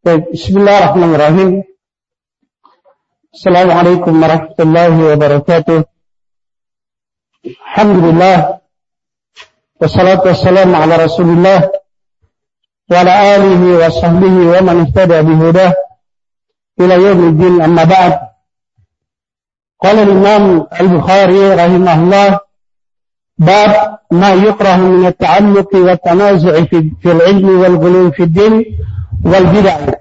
بسم الله الرحمن الرحيم. السلام عليكم ورحمة الله وبركاته. الحمد لله والصلاة والسلام على رسول الله وعلى آله وصحبه ومن اهتدى بهداه إلى يوم الدين أما بعد. قال الإمام البخاري رحمه الله باب ما يكره من التعلق والتنازع في العلم والغلو في الدين. wal bid'ah.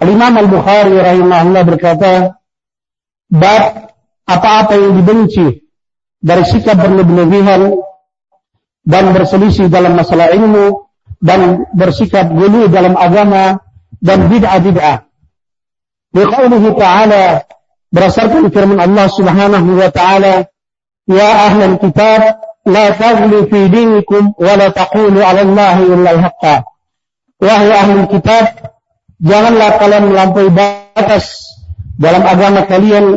Imam Al-Bukhari rahimahullah berkata, bab apa-apa yang dibenci dari sikap berlebihan dan berselisih dalam masalah ilmu dan bersikap gulu dalam agama dan bid'ah-bid'ah. Liqaulihi ta'ala berdasarkan firman Allah Subhanahu wa ta'ala, "Ya ahlan kitab, la taghlu fi dinikum wa la taqulu 'ala Allahi illa al-haqqah Wahai ahlul kitab, janganlah kalian melampaui batas dalam agama kalian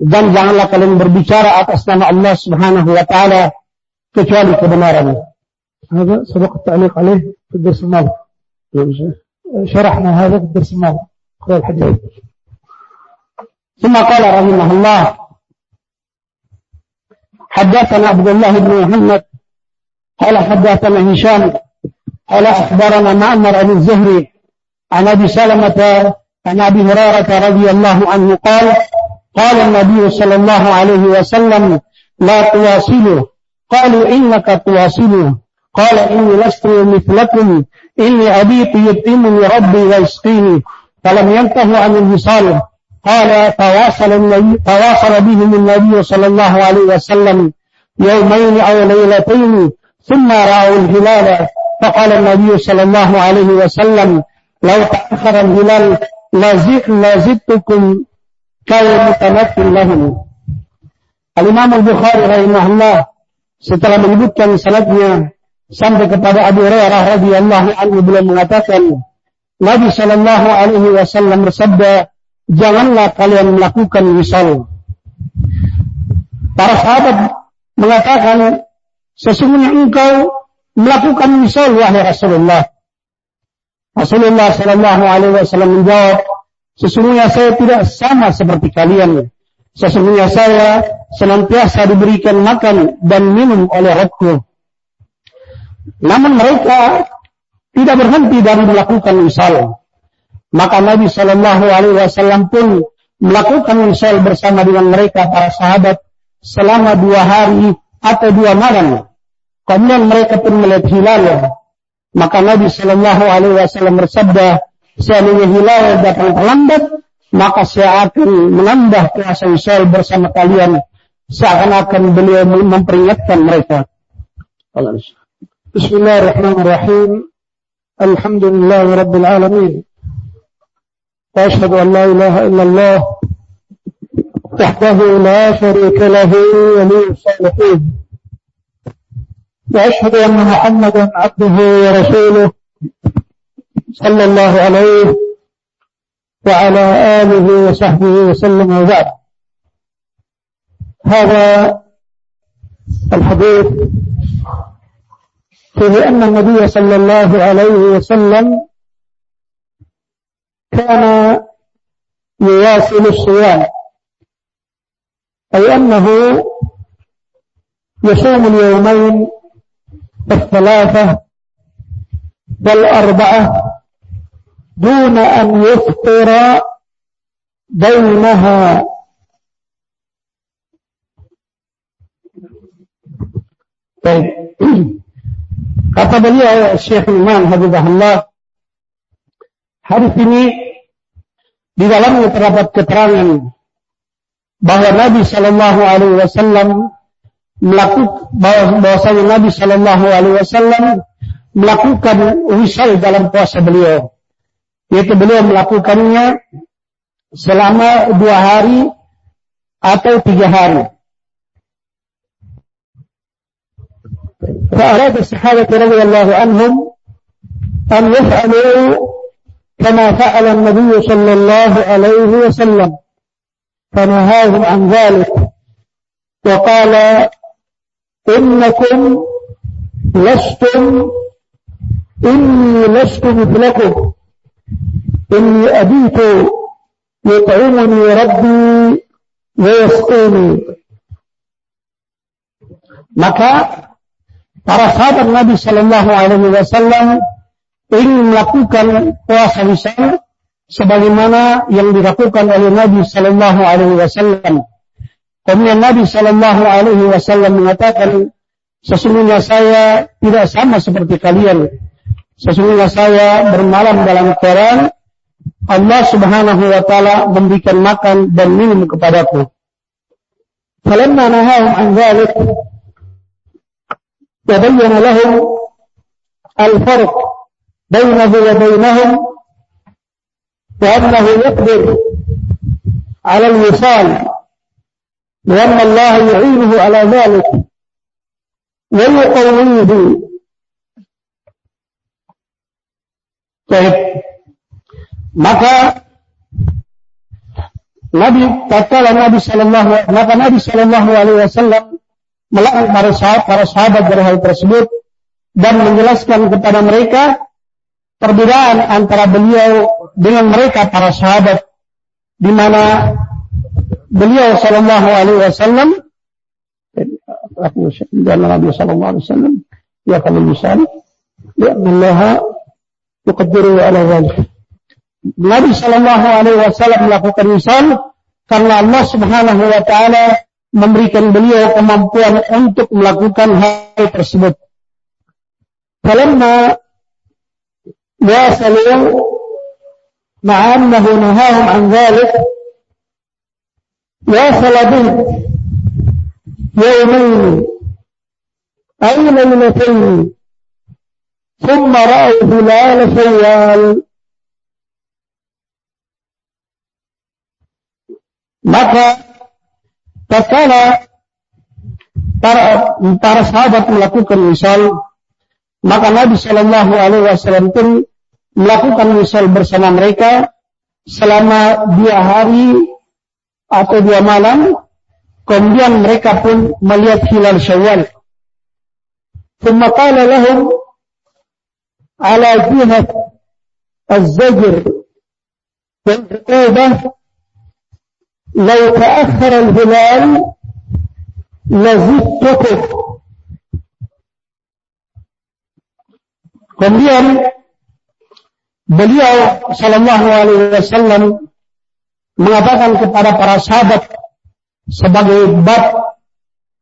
dan janganlah kalian berbicara atas nama Allah Subhanahu wa taala kecuali kebenaran. هذا سبق التعليق عليه في الدرس الماضي شرحنا هذا في الدرس الماضي قرأ الحديث ثم قال رحمه الله حدثنا عبد الله بن محمد قال حدثنا هشام قال أخبرنا معمر بن الزهري عن أبي سلمة عن أبي هريرة رضي الله عنه قال قال النبي صلى الله عليه وسلم لا تواصلوا. قالوا إنك تواصلوا قال إني لست مثلكم. إني أبيت يطعمني ربي ويسقيني. فلم ينتهوا عن الوصال. قال تواصل النبي تواصل بهم النبي صلى الله عليه وسلم يومين أو ليلتين ثم رأوا الهلال. فقال النبي صلى الله عليه وسلم لو تأخر الهلال لزدتكم كالمتمثل لهم Al-Imam Al-Bukhari rahimahullah setelah menyebutkan sanadnya sampai kepada Abu Hurairah radhiyallahu anhu beliau mengatakan Nabi Shallallahu alaihi wasallam bersabda janganlah kalian melakukan wisal Para sahabat mengatakan sesungguhnya engkau melakukan wisal wahai Rasulullah Rasulullah Shallallahu Alaihi Wasallam menjawab, sesungguhnya saya tidak sama seperti kalian. Sesungguhnya saya senantiasa diberikan makan dan minum oleh Rabbku. Namun mereka tidak berhenti dari melakukan wisal. Maka Nabi Shallallahu Alaihi Wasallam pun melakukan wisal bersama dengan mereka para sahabat selama dua hari atau dua malam. Kemudian mereka pun melihat hilal. Maka Nabi Shallallahu Alaihi Wasallam bersabda, seandainya hilal datang terlambat, maka saya akan menambah kuasa Israel bersama kalian. Seakan-akan beliau memperingatkan mereka. Bismillahirrahmanirrahim. Alhamdulillah Rabbil Alamin. وأشهد أن لا إله إلا الله وحده لا شريك له ولي وأشهد أن محمدا عبده ورسوله صلى الله عليه وعلى آله وصحبه وسلم وبعد. هذا الحديث فيه أن النبي صلى الله عليه وسلم كان يواصل الصيام أي أنه يصوم اليومين الثلاثة والأربعة دون أن يفطر بينها طيب kata beliau Syekh Imam Habibullah hadis ini di dalamnya terdapat keterangan bahwa Nabi Shallallahu Alaihi Wasallam melakukan bahwasanya Nabi Shallallahu Alaihi Wasallam melakukan wisal dalam puasa beliau, yaitu beliau melakukannya selama dua hari atau tiga hari. فأراد الصحابة رضي الله عنهم أن يفعلوا كما فعل النبي صلى الله عليه وسلم فنهاهم عن ذلك وقال إنكم لستم إني لست مثلكم إني أبيت يطعمني ربي ويسقيني maka para sahabat Nabi Shallallahu Alaihi Wasallam ingin melakukan puasa wisal sebagaimana yang dilakukan oleh Nabi Shallallahu Alaihi Wasallam. Kemudian Nabi Shallallahu Alaihi Wasallam mengatakan, sesungguhnya saya tidak sama seperti kalian. Sesungguhnya saya bermalam dalam terang. Allah Subhanahu wa taala memberikan makan dan minum kepadaku. فلما نهاهم عن ذلك تبين لهم الفرق بينه وبينهم وأنه يقدر على الوصال وأن الله يعينه على ذلك ويقويه طيب maka Nabi tatkala Nabi sallallahu maka Nabi sallallahu alaihi wasallam melarang para sahabat para sahabat dari hal tersebut dan menjelaskan kepada mereka perbedaan antara beliau dengan mereka para sahabat di mana beliau sallallahu alaihi wasallam dan Nabi sallallahu alaihi wasallam ya kalau misal ya Allah yuqaddiru ala dzalik Nabi Shallallahu Alaihi Wasallam melakukan misal karena Allah Subhanahu Wa Taala memberikan beliau kemampuan untuk melakukan hal tersebut. Falamma wasalu ma'annahu nahahum an dhalik وصل به يومين أو ليلتين ثم رأوا هلال شوال Maka tatkala para para sahabat melakukan misal, maka Nabi Shallallahu Alaihi Wasallam pun melakukan misal bersama mereka selama dua hari atau dua malam. Kemudian mereka pun melihat hilal Syawal. ثم قال لهم على جهة الزجر والعقوبة لو تأخر الهلال لزدتكم Kemudian beliau Shallallahu Alaihi Wasallam mengatakan kepada para sahabat sebagai bab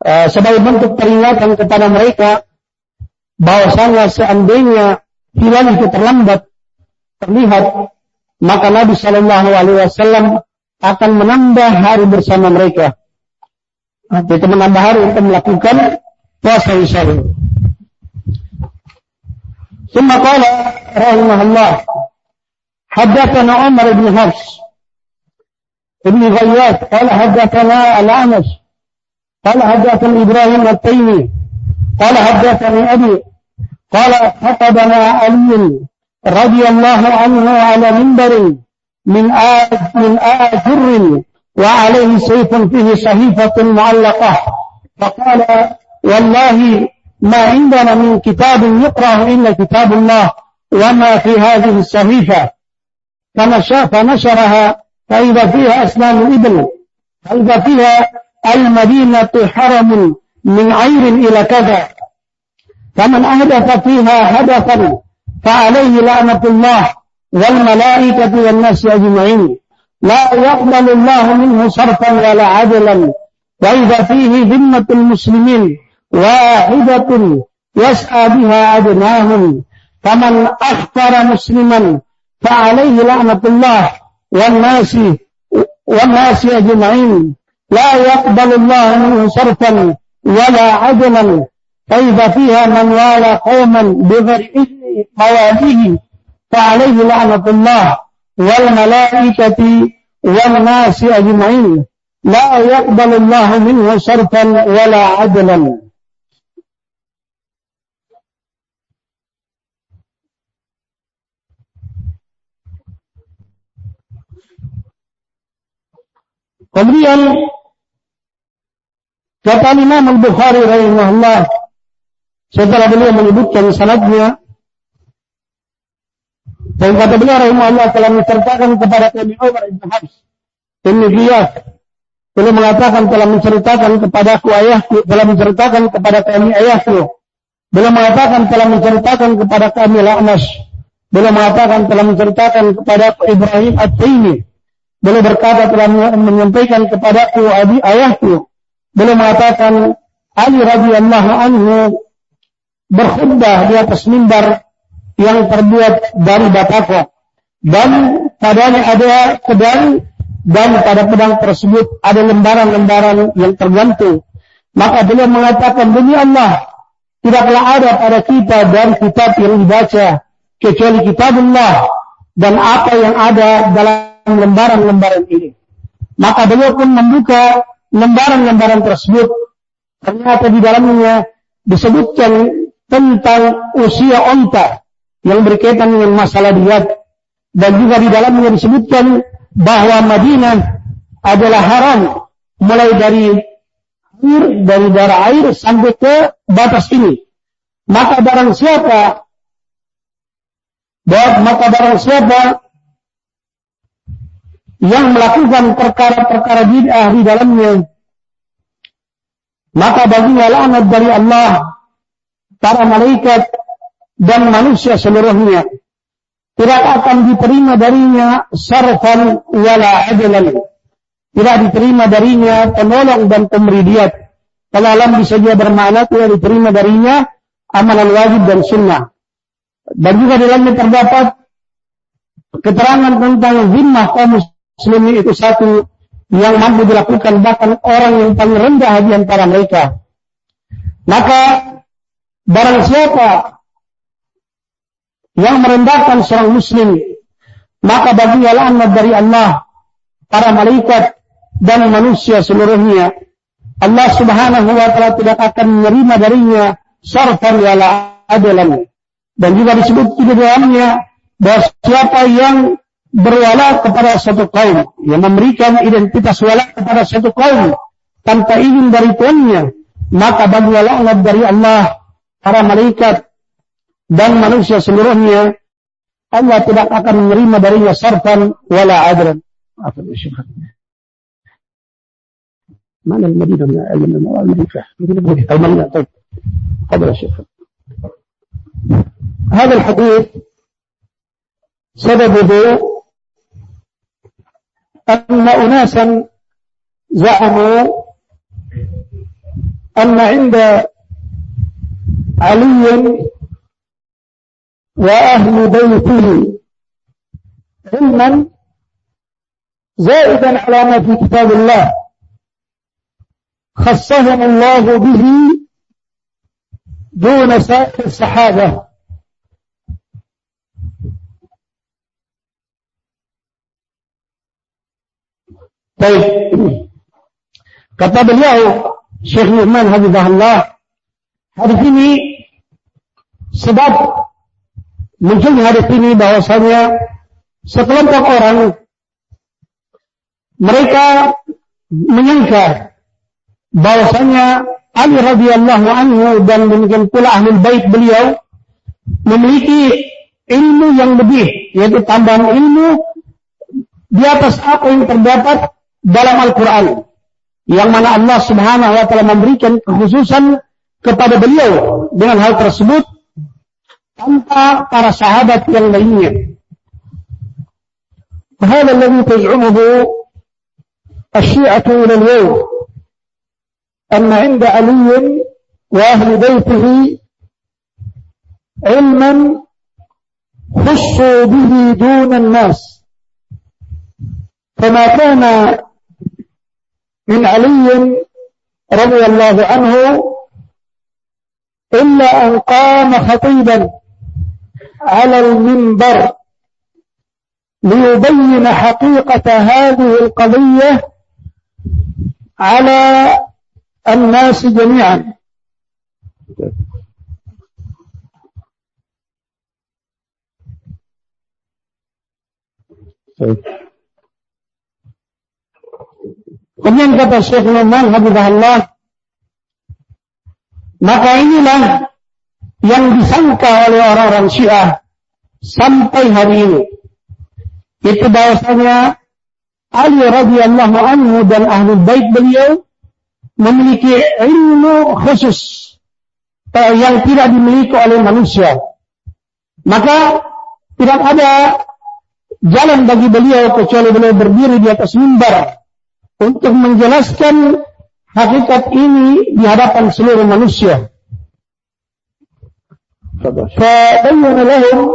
uh, sebagai bentuk peringatan kepada mereka bahwasanya seandainya hilal itu terlambat terlihat maka Nabi Shallallahu Alaihi Wasallam akan menambah hari bersama mereka. Itu menambah hari untuk melakukan puasa Isya'i. ثم قال رحمه الله حدثنا عمر بن حفص بن غياث قال حدثنا الأعمش قال حدثني إبراهيم التيمي قال حدثني أبي قال خطبنا علي رضي الله عنه على منبر من آج من آجر وعليه سيف فيه صحيفة معلقة. فقال والله ما عندنا من كتاب يقرأ إلا كتاب الله وما في هذه الصحيفة. فنشرها فإذا فيها أسنان الإبل فإذا فيها المدينة حرم من عير إلى كذا. فمن أهدف فيها هدفا فعليه لعنة الله والملائكة والناس أجمعين. لا يقبل الله منه صرفا ولا عدلا. وإذا فيه ذمة المسلمين واحدة يسعى بها أدناهم. فمن أخطر مسلما فعليه لعنة الله والناس والناس أجمعين لا يقبل الله منه صرفا ولا عدلا. فإذا فيها من والى قوما بغير مواليه فعليه لعنة الله والملائكة والناس أجمعين. لا يقبل الله منه صرفا ولا عدلا. Kemudian kata Imam Al-Bukhari rahimahullah setelah beliau menyebutkan sanadnya Dan kata beliau rahimahullah telah menceritakan kepada kami Umar ibn Habs. Ibn Giyas. Beliau mengatakan telah menceritakan kepada aku ayahku. Telah menceritakan kepada kami ayahku. Beliau mengatakan telah menceritakan kepada kami La'nas. Beliau mengatakan telah menceritakan kepada aku Ibrahim At-Taimi. Beliau berkata telah menyampaikan kepada aku abi ayahku. Beliau mengatakan Ali radhiyallahu anhu berkhutbah di atas mimbar yang terbuat dari batako dan padanya ada pedang dan pada pedang tersebut ada lembaran-lembaran yang tergantung. Maka beliau mengatakan demi Allah tidaklah ada pada kita dan kitab yang dibaca kecuali kitab Allah dan apa yang ada dalam lembaran-lembaran ini. Maka beliau pun membuka lembaran-lembaran tersebut. Ternyata di dalamnya disebutkan tentang usia onta yang berkaitan dengan masalah diat dan juga di dalamnya disebutkan bahwa Madinah adalah haram mulai dari air dari darah air sampai ke batas ini maka barang siapa maka barang siapa yang melakukan perkara-perkara bid'ah di dalamnya? Maka baginya laknat dari Allah para malaikat dan manusia seluruhnya. Tidak akan diterima darinya sarfan wala adlan tidak diterima darinya penolong dan pemberi diat. Kalau alam bisa dia bermakna tidak diterima darinya amalan wajib dan sunnah dan juga di dalamnya terdapat keterangan tentang zimmah kaum muslimin itu satu yang mampu dilakukan bahkan orang yang paling rendah di antara mereka. Maka barang siapa yang merendahkan seorang muslim maka baginya laknat dari Allah para malaikat dan manusia seluruhnya. Allah subhanahu wa ta'ala tidak akan menerima darinya sarfan wala dan juga disebut di dalamnya bahwa siapa yang berwala kepada satu kaum yang memberikan identitas wala kepada satu kaum tanpa izin dari tuannya maka baginya laknat dari Allah para malaikat dan manusia seluruhnya Allah tidak akan menerima darinya sarfan wala adran. Apa ya Mana المدينة من المدينة المدينة طيب تفضل يا شيخ هذا الحديث سببه أن أناسا زعموا أن عند علي وأهل بيته علما زائدا على ما في كتاب الله. خصهم الله به دون سائر الصحابة. Baik. Kata beliau, Syekh Nurman Habibullah, hari ini sebab munculnya hari ini bahwasanya sekelompok orang mereka menyangka bahwasanya Ali radhiyallahu anhu dan mungkin pula ahlul bait beliau memiliki ilmu yang lebih yaitu tambahan ilmu di atas apa yang terdapat dalam Al-Quran yang mana Allah subhanahu wa ta'ala memberikan kekhususan kepada beliau dengan hal tersebut tanpa para sahabat yang lainnya. وهذا الذي تزعمه الشيعة إلى اليوم أن عند علي وأهل بيته علما خصوا به دون الناس فما كان من علي رضي الله عنه إلا أن قام خطيبا على المنبر ليبين حقيقة هذه القضية على الناس جميعا. Kemudian kata Syekh Numan Habibullah maka inilah yang disangka oleh orang-orang Syiah sampai hari ini. Itu bahwasanya Ali radhiyallahu anhu dan ahli bait beliau memiliki ilmu khusus yang tidak dimiliki oleh manusia. Maka tidak ada jalan bagi beliau kecuali beliau berdiri di atas mimbar untuk menjelaskan hakikat ini di hadapan seluruh manusia. فبين لهم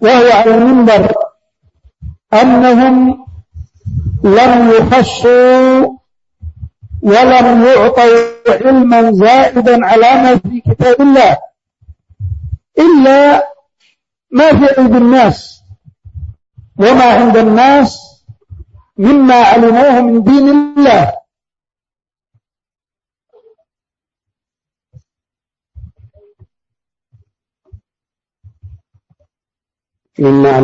وهو على المنبر أنهم لم يخشوا ولم يعطوا علما زائدا على ما في كتاب الله إلا ما في عند الناس وما عند الناس مما علموه من دين الله مما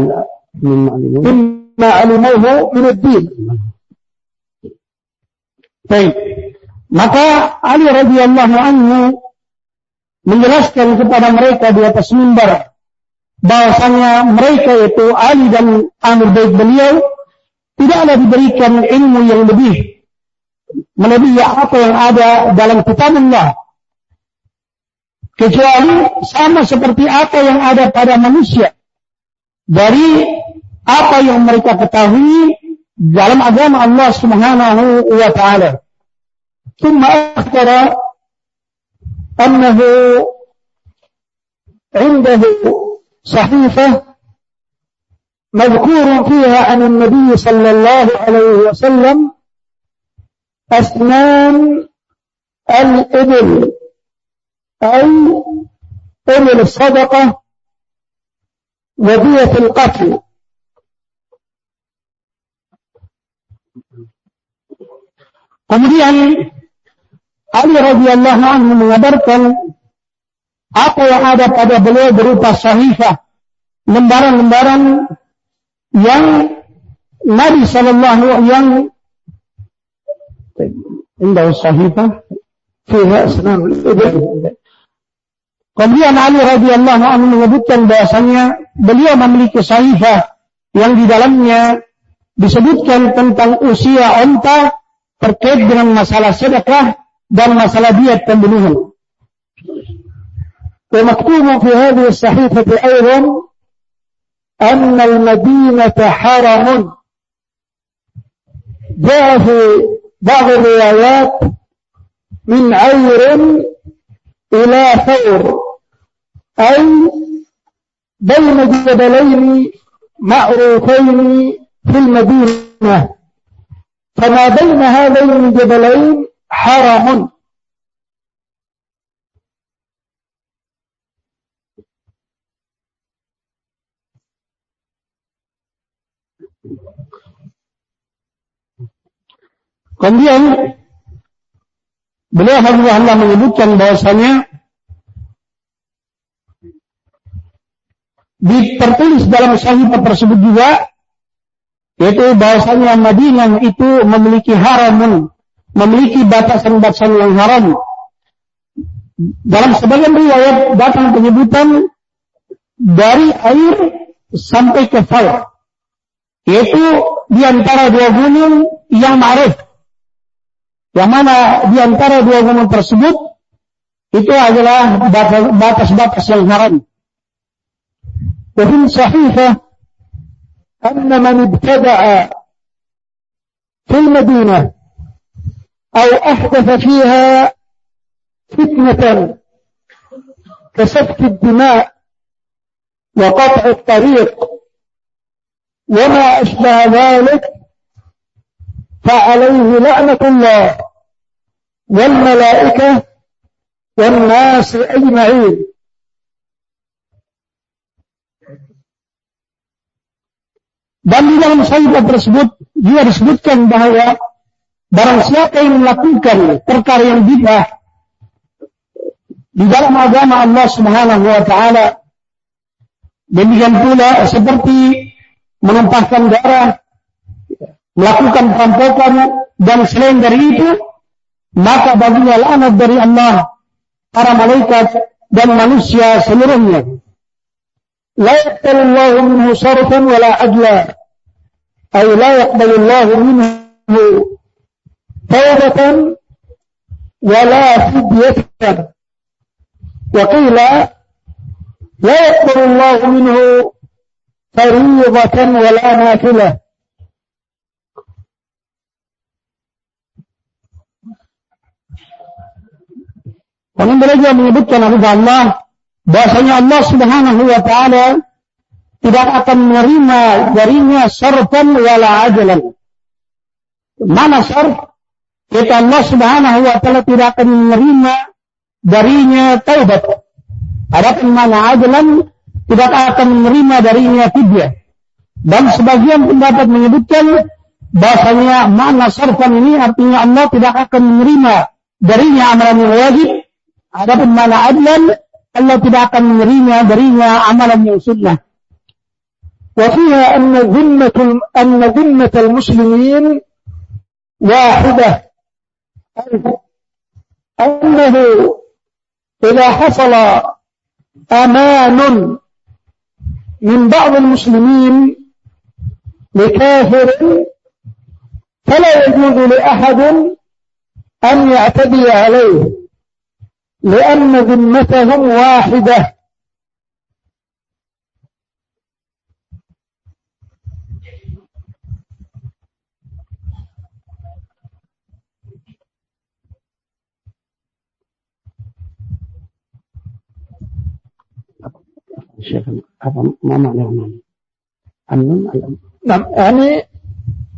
مما علموه من الدين Baik. Maka Ali radhiyallahu anhu menjelaskan kepada mereka di atas mimbar bahwasanya mereka itu Ali dan Amir baik beliau tidaklah diberikan ilmu yang lebih melebihi apa yang ada dalam kitab Allah kecuali sama seperti apa yang ada pada manusia dari apa yang mereka ketahui dalam agama Allah Subhanahu wa taala. ثم أخبر أنه عنده صحيفة مذكور فيها عن النبي صلى الله عليه وسلم أسنان الإبل أي إبل الصدقة ودية القتل Kemudian Ali radhiyallahu anhu mengabarkan apa yang ada pada beliau berupa sahifah, lembaran-lembaran yang Nabi sallallahu yang indah sahifah fiha senang Kemudian Ali radhiyallahu anhu menyebutkan bahasanya beliau memiliki sahifah yang di dalamnya disebutkan tentang usia onta terkait dengan masalah sedekah dan masalah diet pembunuhan. ومكتوب في هذه الصحيفة أيضا أن المدينة حرم. جاء في بعض الروايات من عير إلى ثور أي بين جبلين معروفين في المدينة. فما بين هذين الجبلين حرم. Kemudian beliau Allah menyebutkan bahwasanya ditertulis dalam sahifah tersebut juga yaitu bahwasanya Madinah itu memiliki haramun, memiliki batasan-batasan yang haram. Dalam sebagian riwayat datang penyebutan dari air sampai ke fal, yaitu di antara dua gunung yang ma'ruf. Yang mana di antara dua gunung tersebut itu adalah batas-batas yang haram. Wafin sahifah أن من ابتدع في المدينة أو أحدث فيها فتنة كسفك الدماء وقطع الطريق وما أشبه ذلك فعليه لعنة الله والملائكة والناس أجمعين Dan di dalam sahibat tersebut juga disebutkan bahwa barang siapa yang melakukan perkara yang bid'ah di dalam agama Allah Subhanahu wa taala demikian pula seperti menumpahkan darah melakukan perampokan dan selain dari itu Maka baginya laknat dari Allah, para malaikat dan manusia seluruhnya. La yaqbalullahu minhu sarfan wala adla. Ay la yaqbalullahu minhu tawbatan wala fidyatan. Wa qila la yaqbalullahu minhu فريضة ولا نافلة Namun beliau menyebutkan kepada Allah bahasanya Allah Subhanahu wa taala tidak akan menerima darinya sarfan wala ajalan. Mana sarf? Kita Allah Subhanahu wa taala tidak akan menerima darinya taubat. Adapun mana ajalan tidak akan menerima darinya fidyah. Dan sebagian pendapat menyebutkan bahasanya mana sarfan ini artinya Allah tidak akan menerima darinya amalan yang wajib Adapun mana adlan, Allah tidak akan menerima darinya amalan yang sunnah. وفيها أن ذمة أن ذمة المسلمين واحدة أنه إذا حصل أمان من بعض المسلمين لكافر فلا يجوز لأحد أن يعتدي عليه لأن ذمتهم واحدة. شيخ ما معنى أمن؟ نعم يعني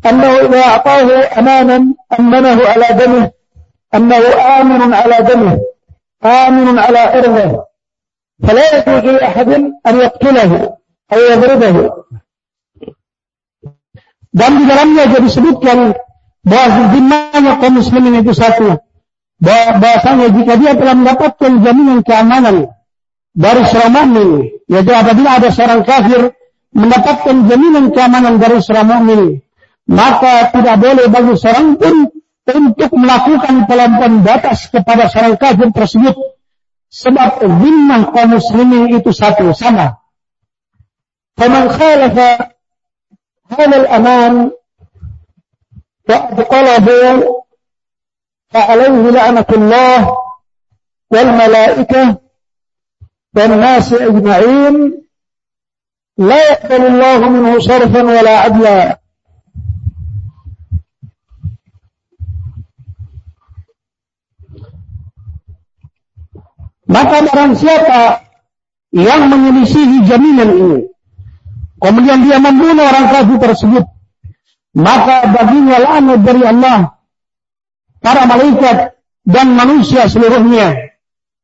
أنه إذا أعطاه أمانا أمنه على دمه أنه آمن على دمه. آمن على عرضه فلا يجوز لأحد أن يقتله أو يضربه dan di dalamnya juga disebutkan bahwa zimmahnya kaum muslimin itu satu bahasanya jika dia telah mendapatkan jaminan keamanan dari seorang mukmin yaitu apabila ada seorang kafir mendapatkan jaminan keamanan dari seorang mukmin maka tidak boleh bagi seorang pun untuk melakukan pelampauan batas kepada seorang kafir tersebut. Sebab zimmah kaum muslimin itu satu sama. Faman khalafa halal aman wa qalahu fa alayhi la'natullah wal malaikah dan nasi ajma'in la yaqbalu Allah minhu Sharfan wala adla. Maka barang siapa yang menyelisihi jaminan ini, kemudian dia membunuh orang kafir tersebut, maka baginya laknat dari Allah, para malaikat dan manusia seluruhnya.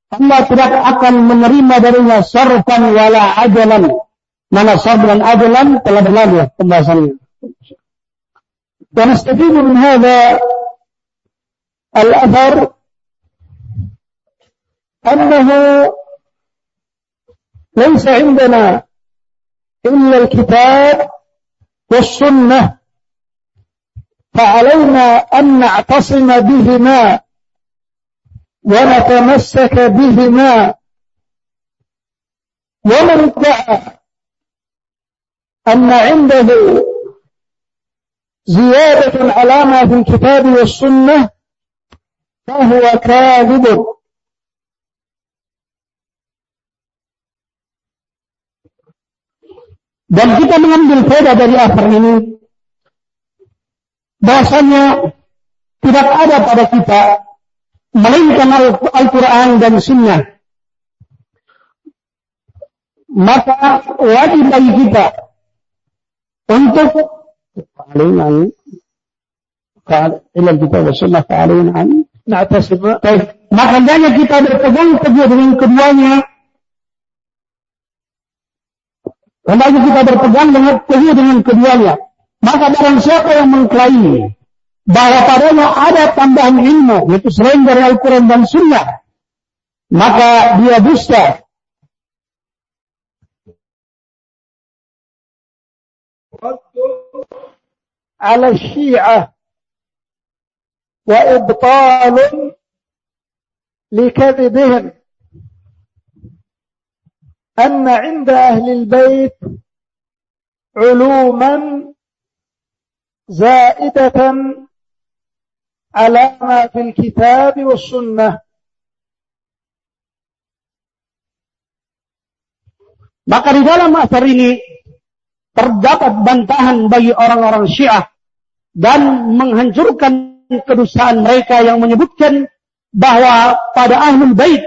Allah tidak akan menerima darinya sarfan wala ajalan. Mana sarf dan ajalan telah berlalu pembahasannya. Dan من هذا الأثر أنه ليس عندنا إلا الكتاب والسنة فعلينا أن نعتصم بهما ونتمسك بهما ومن ادعى أن عنده زيادة على ما في الكتاب والسنة فهو كاذب. Dan kita mengambil faedah dari asar ini bahasanya tidak ada pada kita melainkan Al-Quran dan Sunnah. Maka wajib bagi kita untuk fa'alin ila kita wa sunnah fa'alin an na'tasim. Maka kita berpegang teguh dengan keduanya Hendaknya kita berpegang dengan teguh dengan keduanya. Maka barang siapa yang mengklaim bahwa padanya ada tambahan ilmu, yaitu selain dari Al-Quran dan Sunnah, maka dia dusta. على الشيعة وإبطال لكذبهم أن عند أهل البيت علوما زائدة على ما في الكتاب والسنة Maka di dalam asar ini terdapat bantahan bagi orang-orang Syiah dan menghancurkan kedustaan mereka yang menyebutkan bahwa pada ahlul bait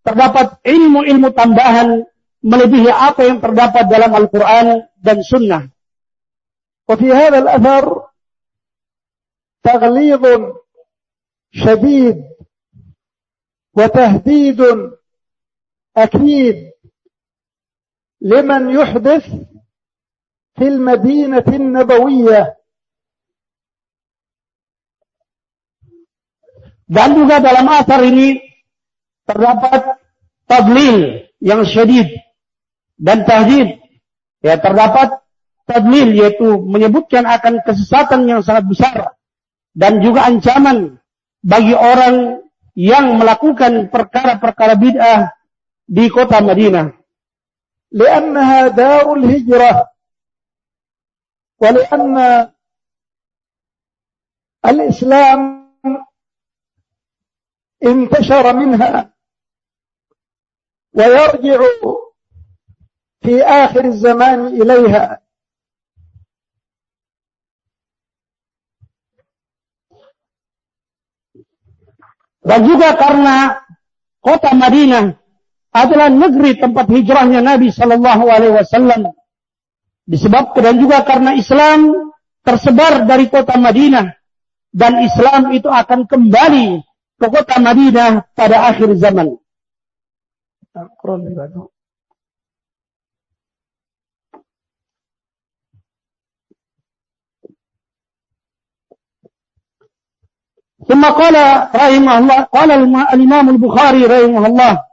terdapat ilmu-ilmu tambahan melebihi apa yang terdapat dalam Al-Quran dan Sunnah. وفي هذا الأثر تغليظ شديد وتهديد أكيد لمن يحدث في المدينة النبوية Dan juga dalam asar ini terdapat tadlil yang syadid dan tahdid. Ya terdapat tadlil yaitu menyebutkan akan kesesatan yang sangat besar dan juga ancaman bagi orang yang melakukan perkara-perkara bid'ah di kota Madinah. لأنها دار الهجرة ولأن الإسلام انتشر منها ويرجع في آخر الزمان إليها dan juga karena kota Madinah adalah negeri tempat hijrahnya Nabi Shallallahu Alaihi Wasallam. Disebabkan dan juga karena Islam tersebar dari kota Madinah dan Islam itu akan kembali ke kota Madinah pada akhir zaman. ثم قال رحمه الله قال الإمام البخاري رحمه الله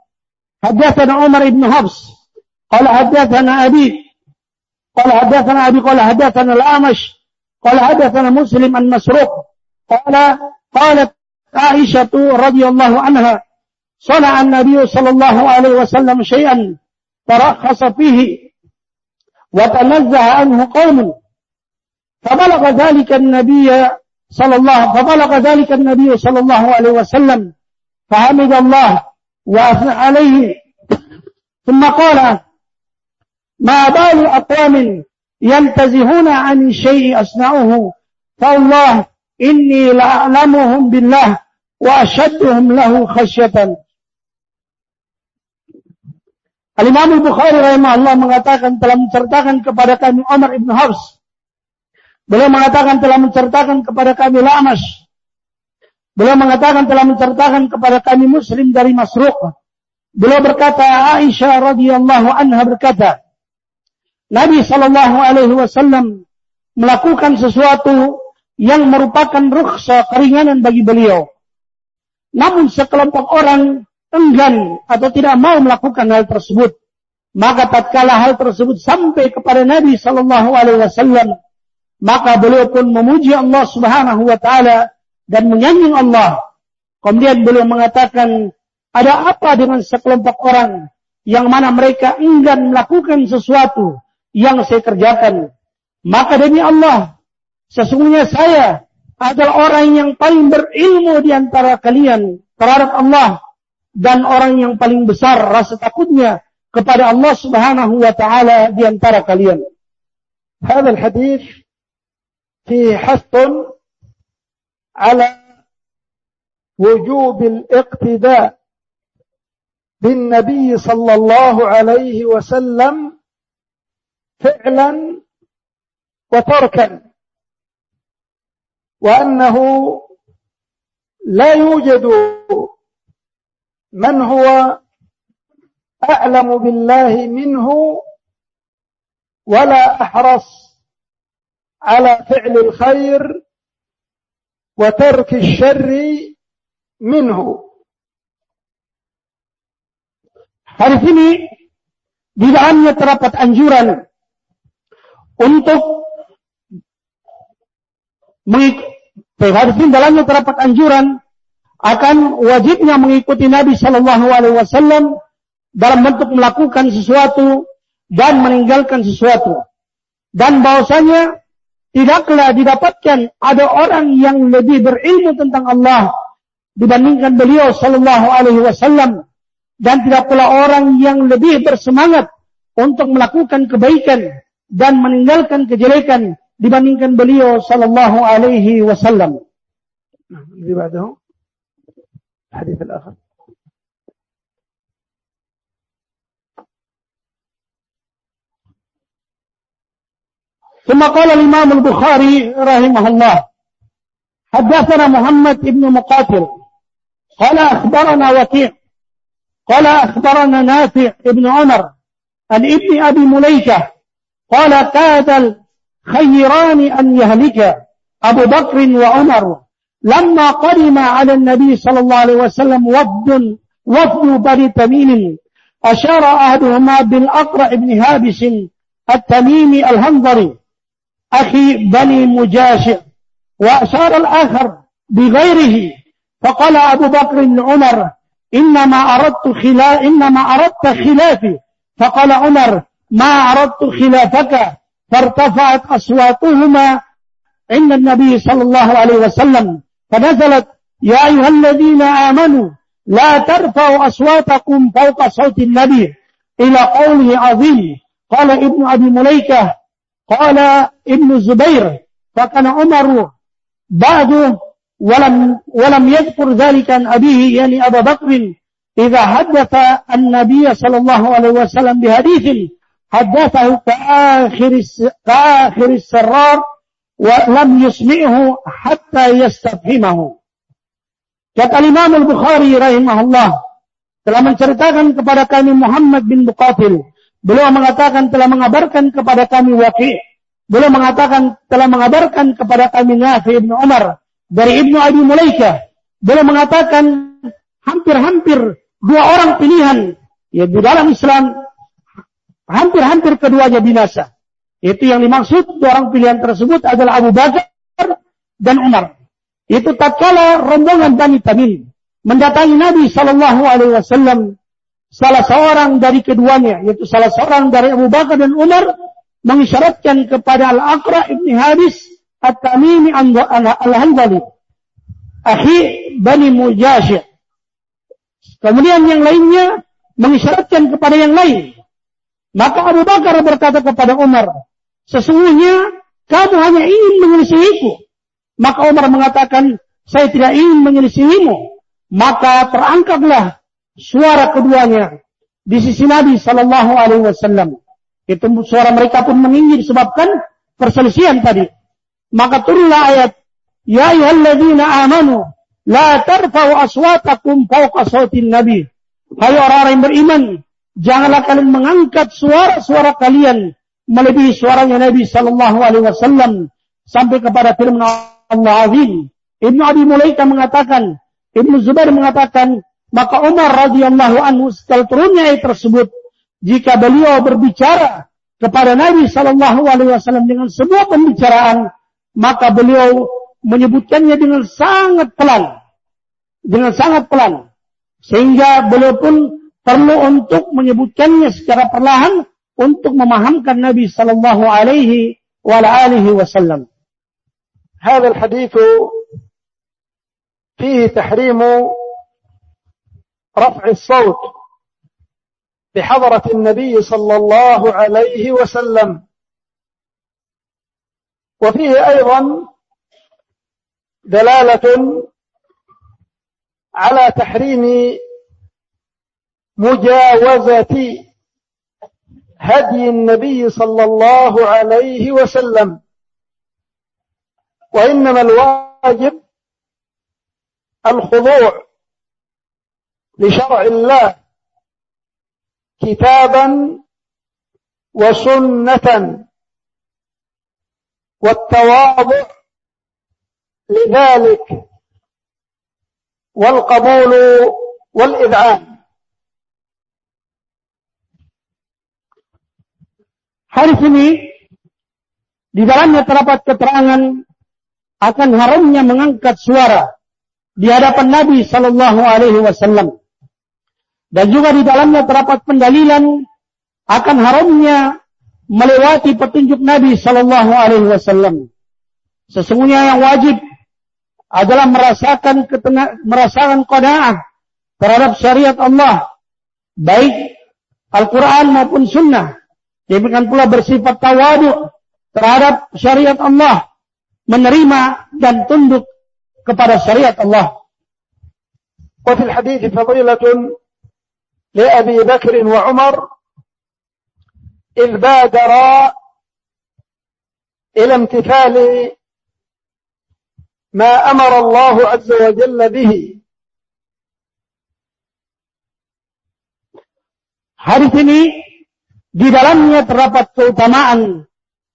حدثنا عمر بن حفص قال حدثنا أبي قال حدثنا أبي قال حدثنا الأعمش قال حدثنا مسلم عن مسروق قال قالت عائشة رضي الله عنها صنع النبي صلى الله عليه وسلم شيئا ترخص فيه وتنزه عنه قوم فبلغ ذلك النبي صلى الله فبلغ ذلك النبي صلى الله عليه وسلم فحمد الله وأثنى عليه. ثم قال ما بال أقوام ينتزهون عن الشيء أصنعه فالله إني لأعلمهم بالله وأشدهم له خشية. Al-Imam Al-Bukhari rahimahullah mengatakan telah menceritakan kepada kami Umar ibn Hafs Beliau mengatakan telah menceritakan kepada kami La'mash. Beliau mengatakan telah menceritakan kepada kami Muslim dari Masruq. Beliau berkata, Aisyah radhiyallahu anha berkata, Nabi sallallahu alaihi wasallam melakukan sesuatu yang merupakan rukhsah keringanan bagi beliau. Namun sekelompok orang enggan atau tidak mau melakukan hal tersebut. Maka tatkala hal tersebut sampai kepada Nabi sallallahu alaihi wasallam, maka beliau pun memuji Allah Subhanahu wa taala dan menyanjung Allah. Kemudian beliau mengatakan, ada apa dengan sekelompok orang yang mana mereka enggan melakukan sesuatu yang saya kerjakan? Maka demi Allah, sesungguhnya saya adalah orang yang paling berilmu di antara kalian terhadap Allah dan orang yang paling besar rasa takutnya kepada Allah Subhanahu wa taala di antara kalian. Hadal hadis فيه حث على وجوب الاقتداء بالنبي صلى الله عليه وسلم فعلا وتركا وأنه لا يوجد من هو أعلم بالله منه ولا أحرص على فعل الخير وترك الشر منه Hadis ini di dalamnya terdapat anjuran untuk mengikuti hadis ini dalamnya terdapat anjuran akan wajibnya mengikuti Nabi Shallallahu Alaihi Wasallam dalam bentuk melakukan sesuatu dan meninggalkan sesuatu. Dan bahwasanya tidaklah didapatkan ada orang yang lebih berilmu tentang Allah dibandingkan beliau sallallahu alaihi wasallam dan tidak pula orang yang lebih bersemangat untuk melakukan kebaikan dan meninggalkan kejelekan dibandingkan beliau sallallahu alaihi wasallam. Nah, hadis al-akhir. ثم قال الإمام البخاري رحمه الله حدثنا محمد بن مقاتل قال أخبرنا وكيع قال أخبرنا نافع ابن عمر عن ابن أبي مليكة قال كاد الخيران أن يهلك أبو بكر وعمر لما قدم على النبي صلى الله عليه وسلم وفد وفد بني تميم أشار أحدهما بالأقرع بن هابس التميمي الهنظري أخي بني مجاشع وأشار الآخر بغيره فقال أبو بكر عمر إنما أردت خلا إنما أردت خلافي. فقال عمر ما أردت خلافك فارتفعت أصواتهما عند النبي صلى الله عليه وسلم فنزلت يا أيها الذين آمنوا لا ترفعوا أصواتكم فوق صوت النبي إلى قوله عظيم. قال ابن أبي مليكة قال ابن الزبير فكان عمر بعده ولم ولم يذكر ذلك عن أبيه يعني أبا بكر إذا حدث النبي صلى الله عليه وسلم بحديث حدثه كآخر كآخر السرار ولم يسمعه حتى يستفهمه. Kata Imam Al-Bukhari rahimahullah telah menceritakan kepada kami Muhammad bin Buqatil Beliau mengatakan telah mengabarkan kepada kami Waqi. Beliau mengatakan telah mengabarkan kepada kami Nafi Ibnu Umar dari Ibnu Abi Mulaika. Beliau mengatakan hampir-hampir dua orang pilihan ya di dalam Islam hampir-hampir keduanya binasa. Itu yang dimaksud dua orang pilihan tersebut adalah Abu Bakar dan Umar. Itu tatkala rombongan Bani Tamim mendatangi Nabi Shallallahu Alaihi Wasallam salah seorang dari keduanya, yaitu salah seorang dari Abu Bakar dan Umar, mengisyaratkan kepada Al-Aqra ibn Hadis At-Tamimi Al-Hanbali, akhi Bani Mujashir. Kemudian yang lainnya mengisyaratkan kepada yang lain. Maka Abu Bakar berkata kepada Umar, sesungguhnya kamu hanya ingin menyelisihiku. Maka Umar mengatakan, saya tidak ingin menyelisihimu. Maka terangkatlah suara keduanya di sisi Nabi Shallallahu Alaihi Wasallam. Itu suara mereka pun meninggi disebabkan perselisihan tadi. Maka turunlah ayat, Ya ayyuhalladzina amanu, la tarfa'u aswatakum fawqa sautin Nabi. Hai orang-orang yang beriman, janganlah kalian mengangkat suara-suara kalian melebihi suaranya Nabi Shallallahu Alaihi Wasallam sampai kepada firman Allah Azim. Ibnu Abi Mulaika mengatakan, Ibnu Zubair mengatakan, maka Umar radhiyallahu anhu setelah turunnya ayat tersebut, jika beliau berbicara kepada Nabi Shallallahu Alaihi Wasallam dengan sebuah pembicaraan, maka beliau menyebutkannya dengan sangat pelan, dengan sangat pelan, sehingga beliau pun perlu untuk menyebutkannya secara perlahan untuk memahamkan Nabi Shallallahu Alaihi Wasallam. هذا الحديث فيه تحريم رفع الصوت بحضرة النبي صلى الله عليه وسلم. وفيه أيضا دلالة على تحريم مجاوزة هدي النبي صلى الله عليه وسلم. وإنما الواجب الخضوع لشرع الله كتابا وسنة والتواضع لذلك والقبول والإذعان Hadis ini di dalamnya terdapat keterangan akan haramnya mengangkat suara di hadapan Nabi Shallallahu Alaihi Wasallam Dan juga di dalamnya terdapat pendalilan akan haramnya melewati petunjuk Nabi Shallallahu Alaihi Wasallam. Sesungguhnya yang wajib adalah merasakan ketengah, merasakan koda'ah terhadap syariat Allah, baik Al-Quran maupun Sunnah. Demikian pula bersifat tawadu terhadap syariat Allah, menerima dan tunduk kepada syariat Allah. Wa hadits fadilatun لأبي بكر وعمر إذ بادرا إلى امتثال ما أمر الله عز وجل به Hadis ini di dalamnya terdapat keutamaan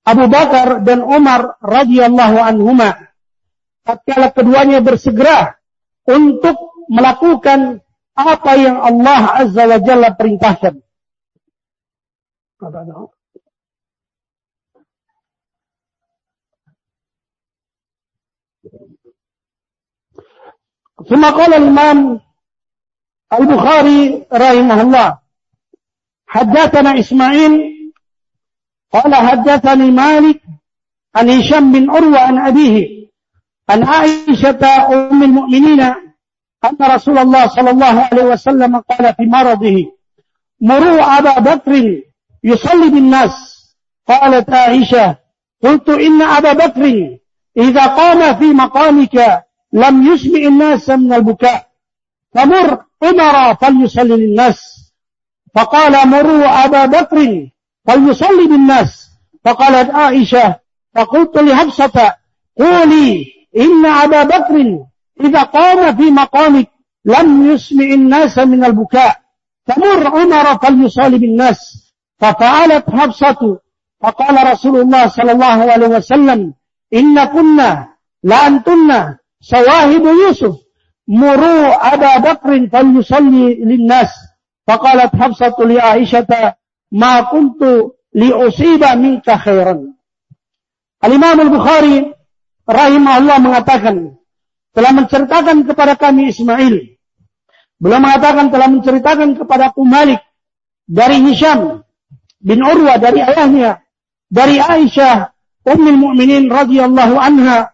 Abu Bakar dan Umar radhiyallahu anhuma tatkala keduanya bersegera untuk melakukan apa yang Allah azza wa jalla perintahkan. ثم قال الإمام البخاري رحمه الله حدثنا إسماعيل قال حدثني مالك عن هشام بن عروة عن أبيه عن عائشة أم المؤمنين أن رسول الله صلى الله عليه وسلم قال في مرضه مروا أبا بكر يصلي بالناس. قالت عائشة قلت إن أبا بكر إذا قام في مقامك لم يسمع الناس من البكاء فمر عمر فليصلي للناس. فقال مروا أبا بكر فليصلي بالناس. فقالت عائشة فقلت لحفصة قولي إن أبا بكر إذا قام في مقامك لم يسمع الناس من البكاء فمر عمر فليصلي بالناس ففعلت حفصة فقال رسول الله صلى الله عليه وسلم إن كنا لأنتن سواهب يوسف مروا أبا بكر فليصلي للناس فقالت حفصة لعائشة ما كنت لأصيب منك خيرا Al-Imam Al-Bukhari rahimahullah mengatakan telah menceritakan kepada kami Ismail. Beliau mengatakan telah menceritakan kepada aku Malik dari Hisham bin Urwa dari ayahnya dari Aisyah Ummul Mukminin radhiyallahu anha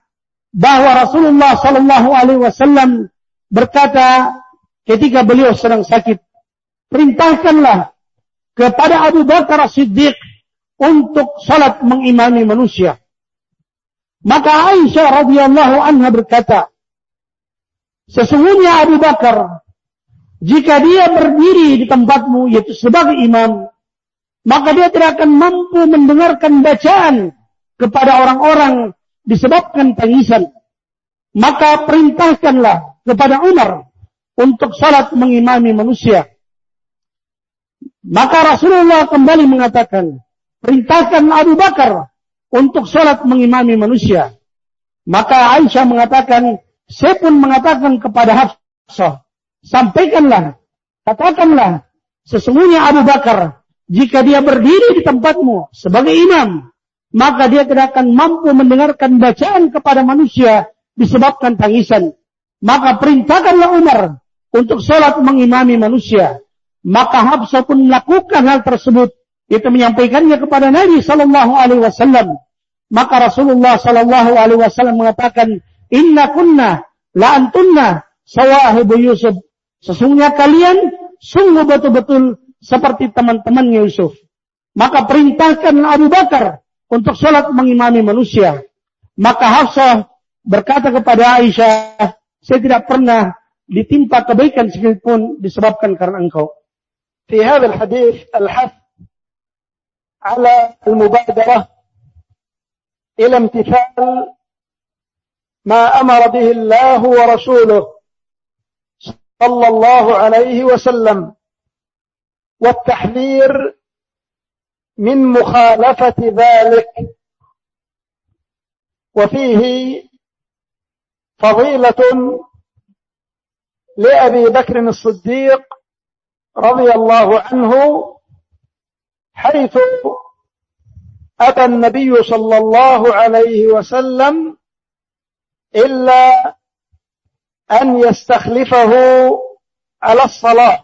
bahwa Rasulullah sallallahu alaihi wasallam berkata ketika beliau sedang sakit, perintahkanlah kepada Abu Bakar Siddiq untuk salat mengimami manusia. Maka Aisyah radhiyallahu anha berkata, sesungguhnya Abu Bakar jika dia berdiri di tempatmu yaitu sebagai imam, maka dia tidak akan mampu mendengarkan bacaan kepada orang-orang disebabkan tangisan. Maka perintahkanlah kepada Umar untuk salat mengimami manusia. Maka Rasulullah kembali mengatakan, perintahkan Abu Bakar untuk salat mengimami manusia. Maka Aisyah mengatakan, saya pun mengatakan kepada Hafsah, sampaikanlah, katakanlah, sesungguhnya Abu Bakar, jika dia berdiri di tempatmu sebagai imam, maka dia tidak akan mampu mendengarkan bacaan kepada manusia disebabkan tangisan. Maka perintahkanlah Umar untuk sholat mengimami manusia. Maka Habsah pun melakukan hal tersebut. Itu menyampaikannya kepada Nabi Sallallahu Alaihi Wasallam. Maka Rasulullah Sallallahu Alaihi Wasallam mengatakan, Inna kunna la antunna sawahibu Yusuf. Sesungguhnya kalian sungguh betul-betul seperti teman-temannya Yusuf. Maka perintahkan Abu Bakar untuk sholat mengimami manusia. Maka Hafsah berkata kepada Aisyah, saya tidak pernah ditimpa kebaikan sekalipun disebabkan karena engkau. في هذا الحديث الحث على المبادرة إلى امتثال ما أمر به الله ورسوله صلى الله عليه وسلم والتحذير من مخالفة ذلك. وفيه فضيلة لأبي بكر الصديق رضي الله عنه حيث أتى النبي صلى الله عليه وسلم إلا أن يستخلفه على الصلاة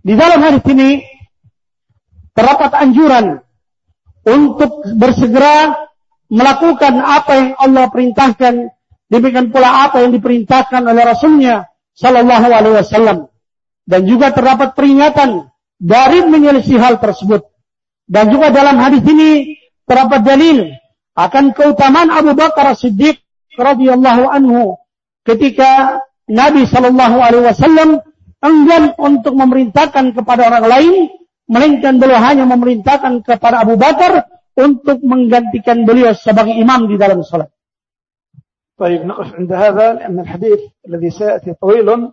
Di dalam hadis ini terdapat anjuran untuk bersegera melakukan apa yang Allah perintahkan, demikian pula apa yang diperintahkan oleh Rasulnya Shallallahu Alaihi Wasallam. Dan juga terdapat peringatan dari menyelisih hal tersebut. Dan juga dalam hadis ini terdapat dalil akan keutamaan Abu Bakar Siddiq radhiyallahu anhu ketika Nabi Shallallahu Alaihi Wasallam enggan untuk memerintahkan kepada orang lain, melainkan beliau hanya memerintahkan kepada Abu Bakar untuk menggantikan beliau sebagai imam di dalam salat. طيب نقف عند هذا لأن الحديث الذي سيأتي طويل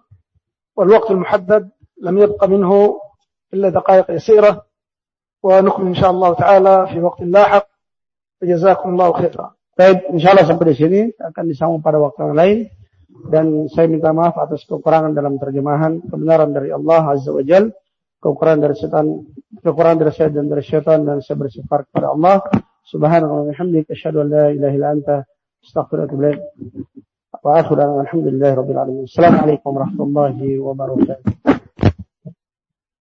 والوقت المحدد لم يبق منه إلا دقائق يسيرة ونكمل إن شاء الله تعالى في وقت لاحق فجزاكم الله خيرا Baik, insya Allah sampai di sini akan disambung pada waktu yang lain dan saya minta maaf atas kekurangan dalam terjemahan kebenaran dari Allah Azza wa Jal, kekurangan dari setan, kekurangan dari saya dan dari syaitan dan saya bersifat kepada Allah Subhanahu wa bihamdika asyhadu an la ilaha illa anta astaghfiruka wa atubu ilaik. Wa akhiru alhamdulillahi rabbil alamin. Assalamualaikum warahmatullahi wabarakatuh.